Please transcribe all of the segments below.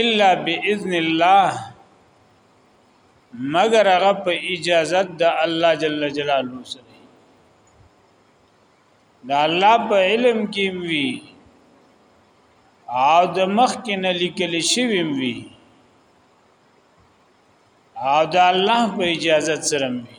الا باذن الله مگر هغه په اجازه د الله جل جلاله سره دا الله په علم کې وی او د مخ کې نه لیکل شوی وی او د الله په اجازه سره وی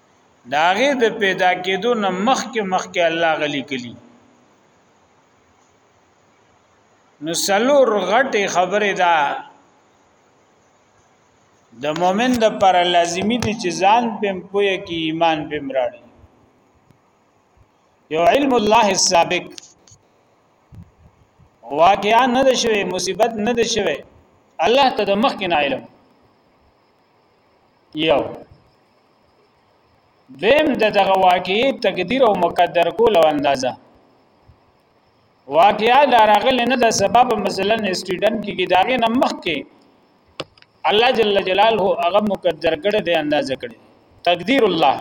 داغه د پیدا کېدو نه مخکې مخکې الله غلي کلی نو سلور غټي خبره ده د مؤمن د پر لازمی دي چې ځان پم پوهه کې ایمان پم راړي یو علم الله السابق واقعا نه ده شوی مصیبت نه ده شوی الله ته د مخکې نه علم یو دیم د دغه واقعي تقدیر او مقدر کول او اندازه واقعیا دا راغلی نه د سبب مثلا سټیډن کې کې داغه نه مخ کې الله جل جلاله هغه مقدر کړي د اندازه کړي تقدیر الله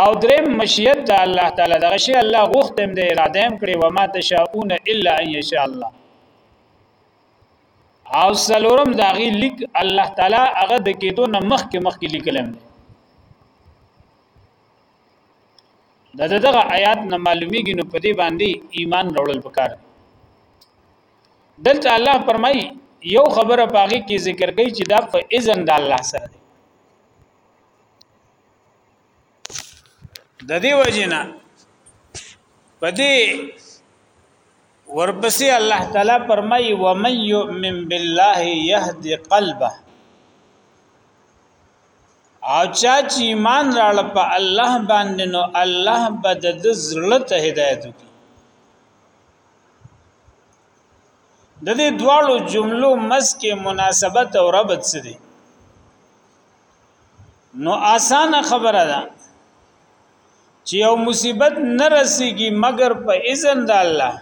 او دریم مشیت د الله تعالی دغه شی الله غوښتم د اراده هم کړی و ما تشاؤون الا ان یشاء الله او سلورم دا غي لیک الله تعالی هغه د کېدو نه مخ کې مخ کې لیکلم دی د دغه آیات نه معلومیږي نو په دې باندې ایمان راوړل پکار دلته الله فرمایي یو خبره پاغي کې ذکر کوي چې دا په اذن د الله سره دی د دې وجنه پدې ورپسې الله تعالی فرمایي و من يؤمن بالله يهد قلبه او چا چې ایمان راړ په الله باندې نو الله به د زړه ته هدایت وکړي د دې دواړو جملو مس کې مناسبت او ربط څه دی نو اسانه خبره ده چې یو مصیبت نه رسیږي مګر په اذن د الله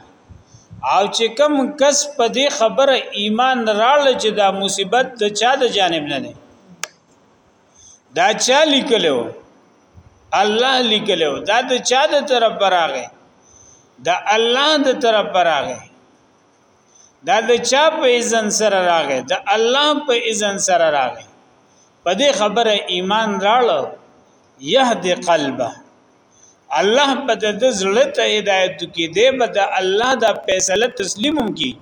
او چې کم کس په دې خبره ایمان راړل چې دا مصیبت د چا د جانب نه دی دا چا لیکلو الله لیکلو دا د چا د طرف راغی دا الله د طرف راغی دا د چا په اذن سره راغی د الله په اذن سره راغی په دې خبره ایمان راړو يهد قلبه الله په د زړه ته هدایت کې دی به د الله د فیصله تسلیموم کی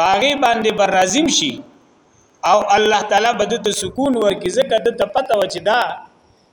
پاغي باندې بر راضیم شي او الله تعالی به د سکون ورکړي ځکه د ته پته و چې دا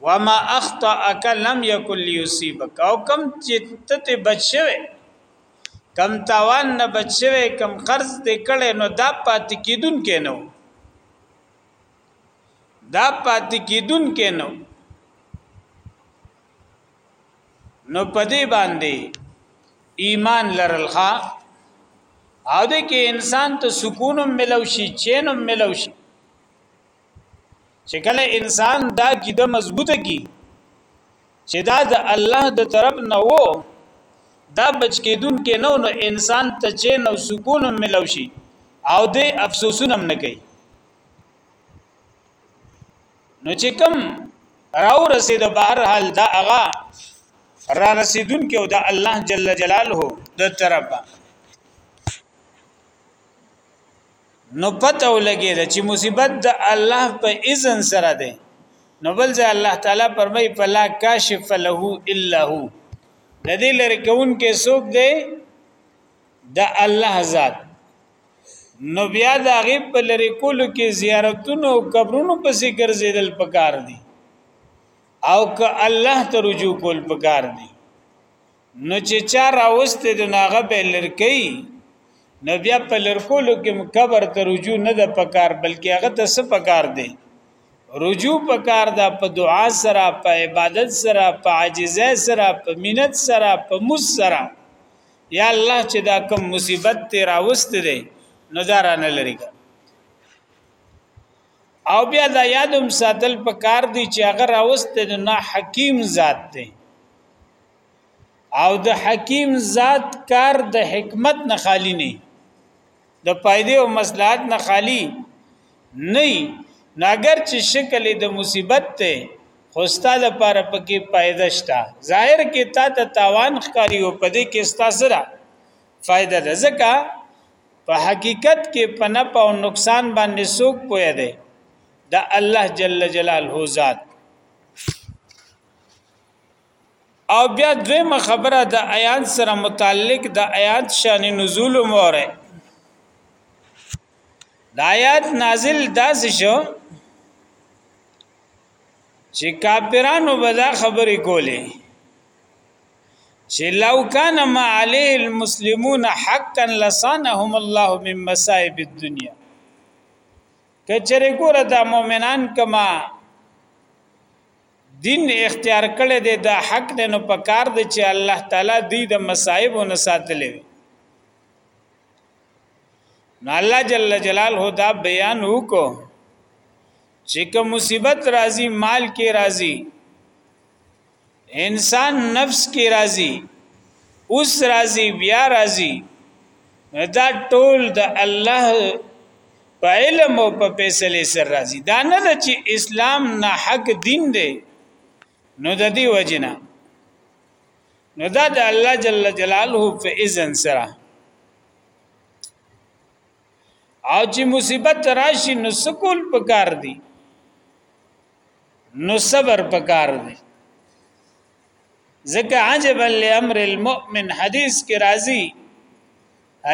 وما اخطاك لم يكن ليصيبك او کم چې ته ته بچوي کم تاوان نه بچوي کم قرض دې کړي نو دا پات کیدون کینو دا پات کیدون کینو نو پدې باندې ایمان لرل ښا او دې کې انسان ته سکون ملو شي چین ملو شي چې کله انسان دا کیده مضبوطه کی چې دا د الله د طرف نه وو دا بچ کېدون کې نو نو انسان ته چین او سکون ملو شي او د افسوسونه هم نه کوي نو چې کوم راو رسید بهر حال دا اغا را رسیدون کې او دا الله جل جلاله د طرفه نو پته ولګي چې مصیبت د الله په اذن سره ده نو بل ځای الله تعالی فرمای فلا کاشف له الا هو د دې لری کون کې څوک دی د الله ذات نو بیا د غیب په لری کولو کې زیارتونو او قبرونو پسې ګرځیدل پکار دي او که الله ته رجوع کول پکار دي نو چې چا راوستي د ناغه به لرکی نو بیا په لرکولو کې مکبر ته رجوع نه ده پکار بلکې هغه ته څه پکار دی رجوع پکار ده په دعا سره په عبادت سره په عاجزه سره په مینت سره په مز سره یا الله چې دا کوم مصیبت ته راوست دی نو دا رانه لري او بیا دا یادم ساتل په کار دی چې هغه راوست د نه حکیم ذات دی او د حکیم ذات کار د حکمت نه خالی نه د پایدې او مصلحت نه خالی نه ناګر چې شکل د مصیبت ته خوستا د پاره پکې پایده شته ظاهر کې تا ته تاوان ښکاری او پدې کې ستا سره فائدہ ده ځکه په حقیقت کې په نه په نقصان باندې څوک پوي دی د الله جل جلاله ذات او بیا دویمه خبره د آیات سره متعلق د آیات شان نزول موره د آیات نازل داس شو چې کاپیرانو بدا خبرې کولې چې لو کان ما علیه المسلمون حقا لسانهم الله من مصائب الدنيا کچره ګوره دا مؤمنان کما دین اختیار کړي دي دا حق دی نو په کار دی چې الله تعالی دې د مصائب او نساتلې نو الله جل جلاله دا بیان وکړو چې کوم مصیبت راځي مال کې راځي انسان نفس کې راضي اوس راضي بیا راضي دا ټول د الله په علم او په فیصله سره راضي دا نه چې اسلام نه حق دین دی نو د دې وجنه نو دا د الله جل جلاله په اذن سره او چې مصیبت راشي نو سکول پکار دی نو صبر پکار دی ځکه عجب الامر المؤمن حدیث کې راځي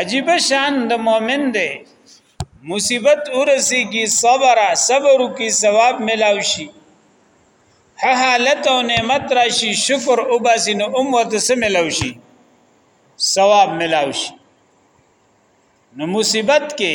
عجیب شان د مؤمن دی مصیبت ورسی کی صبر صبر کی ثواب ملاو شي حالت او نعمت راشي شکر او باسي نو ام ورته سم ملاو شي ثواب ملاو شي نو مصیبت کې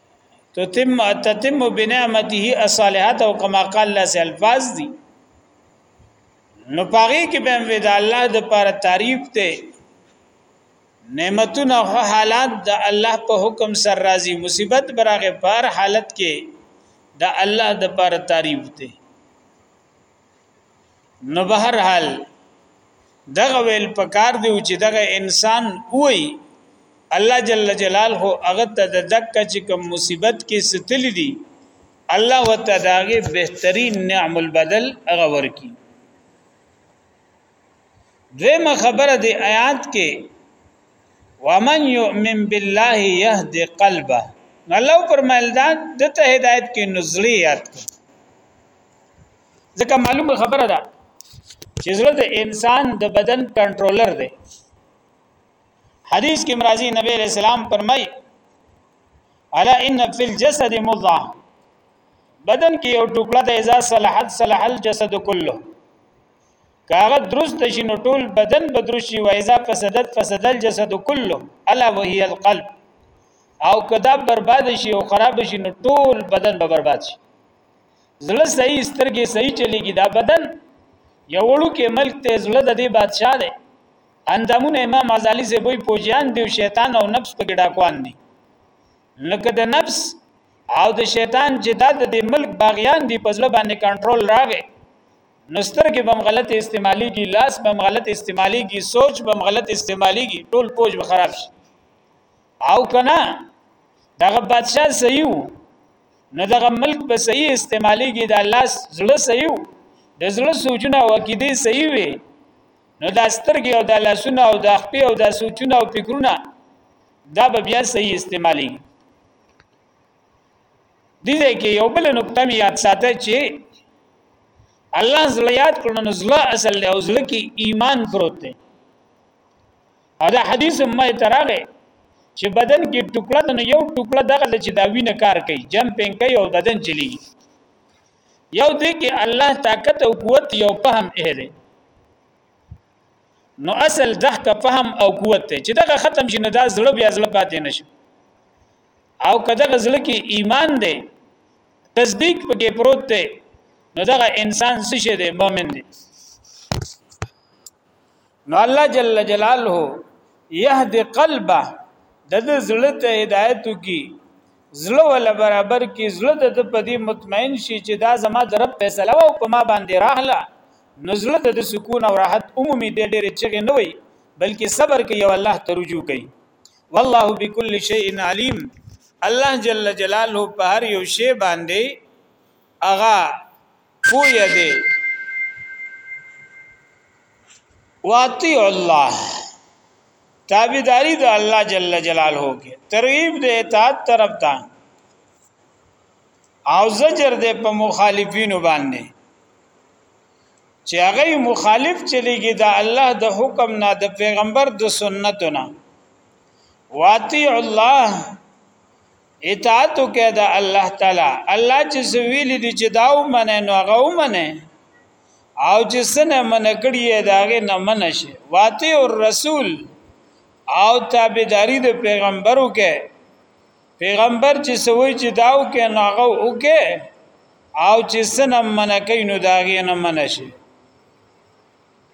تتم تتم بنعمته الصالحات او کما قال الله سي الفاظ دي نو پاره کې به وې د الله د پر تعریف ته نعمتونه او حالات د الله په حکم سر راځي مصیبت براغه پر حالت کې د الله د پر تعریف ته نو به هر حال دغه ویل پکار دی چې دغه انسان وای الله جل جلاله هغه ته د دک چې کوم مصیبت کې ستل دي الله وتعالى بهترین نعم البدل هغه ورکی دویمه خبره دی آیات کې ومن يؤمن بالله يهد قلبه الله فرمایل دا د ته هدایت کې نزلی یاد کړ ځکه معلومه خبره ده چې زړه د انسان د بدن کنټرولر دی حدیث کې مرضی نبی علیہ السلام فرمای الا ان فی الجسد مضغه بدن کې یو ټوکړه د اذا صلحت صلح الجسد كله کاغه درست شي نو ټول بدن بدرست شي وایزا فسدت فسد الجسد كله الا وهي القلب او کدا برباد شي او خراب شي نو ټول بدن به برباد شي زړه صحیح سترګې صحیح چلیږي دا بدن یو وړو کې ملک ته زړه د دې بادشاه دی اندامونه امام غزالی زه بوې پوجیان دی شیطان او نفس په ګډا کوان دي لکه د نفس او د شیطان چې دا د ملک باغیان دي په ځل باندې کنټرول راغی نستر کې بم غلط استعمالي کی لاس بم غلط استعمالي کی سوچ بم غلط استعمالي کی ټول پوج به خراب شي او کنه دغه بادشاہ صحیح نه دغه ملک په صحیح استعمالیږي د الله زړه صحیح د زړه سوچونه او عقیده صحیح وي نو دا سترګې او د لاسونه او د خپې او د سوچونه او فکرونه دا به بیا صحیح استعمالي دي دې کې یو بل نقطه می یاد ساته چې الله زړه یاد کړو نو زړه اصل له زړه کې ایمان پروت دی او دا حدیث مې تراغه چې بدن کې ټوکړه د یو ټوکړه دغه چې دا وینه کار کوي جمپینګ کوي او بدن چلی یو دې کې الله طاقت او قوت یو فهم اې دی نو اصل دحک فهم او قوت ته چې دغه ختم شي نه دا زړه بیا زړه پاتې نشي او کله غزړه کې ایمان دی تصدیق پکې پروت دی نو دغه انسان څه شه دی مؤمن دی نو الله جل جلاله يهد قلبه د دې زړه ته هدایت کی زړه ول برابر کی زړه د دې په دې مطمئن شي چې دا زما د رب فیصله او په ما باندې راهله نو زړه د دې سکون او راحت عمومي د ډېر چغې نه وي بلکې صبر کوي او الله ته رجوع کوي والله بكل شيء عليم الله جل جلاله په هر یو شی باندې اغا پوی دی واطیع الله تابعداری د الله جل جلاله کې ترغیب د اطاعت طرف ته او زجر د په مخالفینو باندې چې هغه مخالف چلیږي د الله د حکم نه د پیغمبر د سنتو نه واطیع الله اطاعت وکړه د الله تعالی الله چې سویل دي چې دا ومنه نو هغه ومنه او چې سنه من کړی دا هغه نه من شي واته او رسول او تابعداري د پیغمبرو کې پیغمبر چې سوی چې دا وکړه نو هغه وکړه او چې سنه من کړی نو دا هغه نه من شي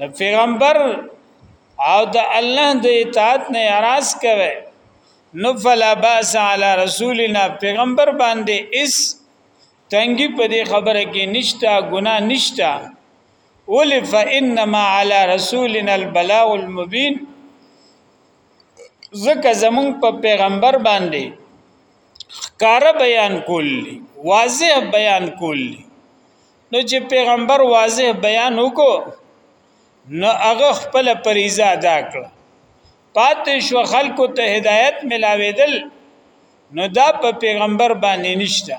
د پیغمبر او د الله د اطاعت نه اراس کوي نو فلا باس علی رسولنا پیغمبر باندې اس تنګي په دې خبره کې نشتا ګنا نشتا ول فانما علی رسولنا البلاغ المبین زکه زمون په پیغمبر باندې ښکار بیان کول واضح بیان کول نو چې پیغمبر واضح بیان وکړو نو هغه خپل فریضه ادا کړ پاتې شو خلکو ته هدایت ملاوېدل نو دا په پیغمبر باندې نشته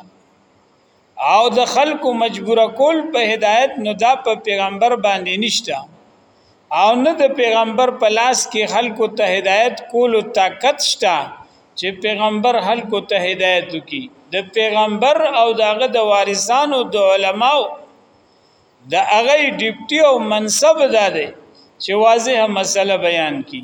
او د خلکو مجبور کول په هدایت نو دا په پیغمبر باندې نشته او نه د پیغمبر په لاس کې خلکو ته هدایت کولو طاقت شته چې پیغمبر خلکو ته هدایت وکړي د پیغمبر او دغه د وارثانو د علماو د هغه ډیپټي او منصب ده چې واضحه مسله بیان کړي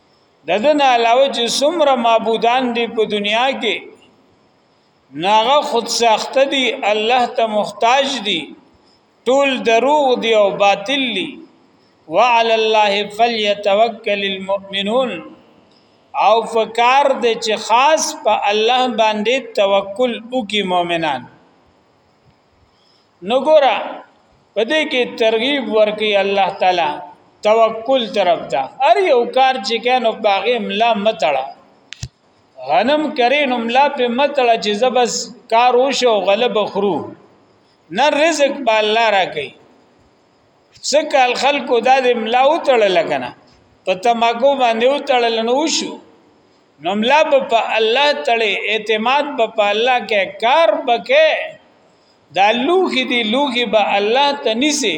د دې نه علاوه چې څومره معبودان دي په دنیا کې ناغه خود ساخته دي الله ته محتاج دي ټول دروغ دي او باطل دي وعلى الله فليتوكل المؤمنون او فکار دې چې خاص په الله باندې توکل وکي مؤمنان نو ګورا پدې کې ترغیب ورکي الله تعالی توکل طرف ته هر یو کار چې کینو باغې ملا متړه غنم کرې نو ملا په متړه چې زبس کار وشو غلب خرو نه رزق په الله راکې څه کال خلکو دا د ملا وتړل کنه په تماکو باندې وتړل نو شو نو ملا په الله تړي اعتماد په الله کې کار بکې دا لوخي دی لوخي به الله ته نيسي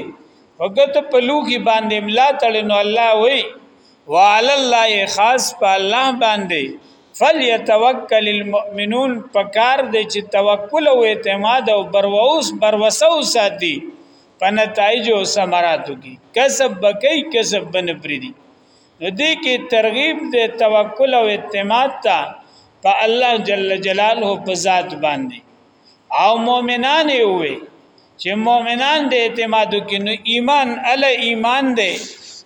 وګت په لوخي باندې ملا تړي نو الله وي وعلى الله خاص په الله باندې فليتوکل المؤمنون پکار دی چې توکل او اعتماد او بروس بروسو ساتي په نتایج او ثمراتو کې کسب بکې کسب بن پریدي نو دې کې ترغیب دې توکل او اعتماد ته په الله جل جلاله په ذات باندې او مؤمنان یې وې چې مؤمنان دې اعتمادو کې نو ایمان ال ایمان دې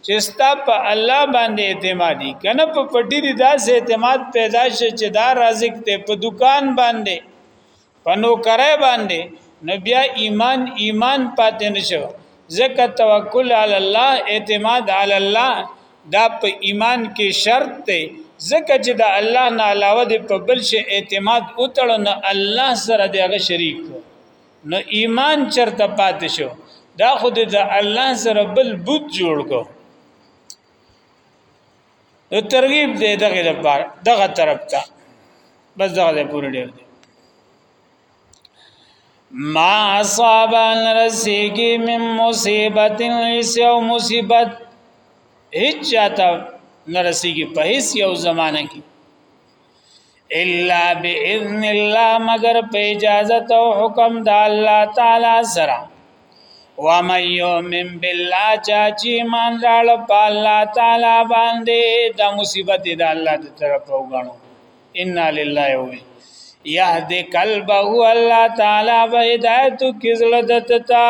چې ستا په الله باندې اعتمادي کنه په پټی دې داسې اعتماد پیدا شي چې دا رازق ته په دکان باندې په نوکرای باندې نو بیا ایمان ایمان پاتې نشو ځکه توکل علی الله اعتماد علی الله دا په ایمان کې شرط دی ځکه چې د الله نه علاوه د په بل شي اعتماد وتړو نو الله سره دغه شریک نو ایمان چرته پاتې شو دا خود د الله سره بل بوت جوړ کو نو ترغیب دې دغه لپاره دغه طرف ته بس دغه پورې ډیر دی ما اصاب ان رسیږي من مصیبت لیس یو مصیبت هیڅ چاته نرسیږي په هیڅ یو زمانه کې الا باذن الله مگر په اجازه او حکم د الله تعالی سره ومن یؤمن بالله چا چې ایمان راړ په الله تعالی باندې د مصیبت د الله د طرف وګڼو ان لله و یهد قلبه الله تعالی و هدایت کی زړه دتا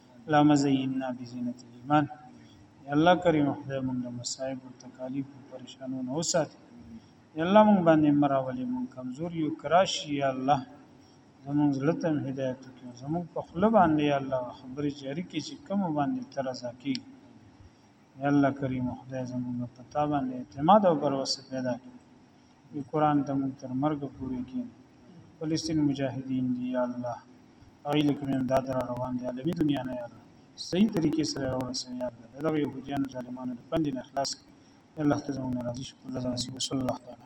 لا مزینا بزینت الايمان یا الله کریم خدای مونږ د مصائب او تکالیف او پریشانو نه وساتي یا الله مونږ باندې مراولې مونږ کمزور یو کراشي یا الله زمونږ زړه ته هدایت وکړي زمونږ په خله باندې یا الله خبرې جاری کې چې کوم باندې تر رضا کی یا الله کریم خدای زمونږ په تا باندې اعتماد او باور پیدا کړي دی قران ته مونږ تر مرګ پورې کینو فلسطین مجاهدین دی یا الله هغه لکه مې امداد را روان دی عالمي دنیا نه یا الله صحیح طریقې سره راورسې یا الله د دغه يهوديانو ظالمانو له پندې نه خلاص کړي یا الله ته زموږ راضي شي الله تعالی نصیب صلی الله تعالی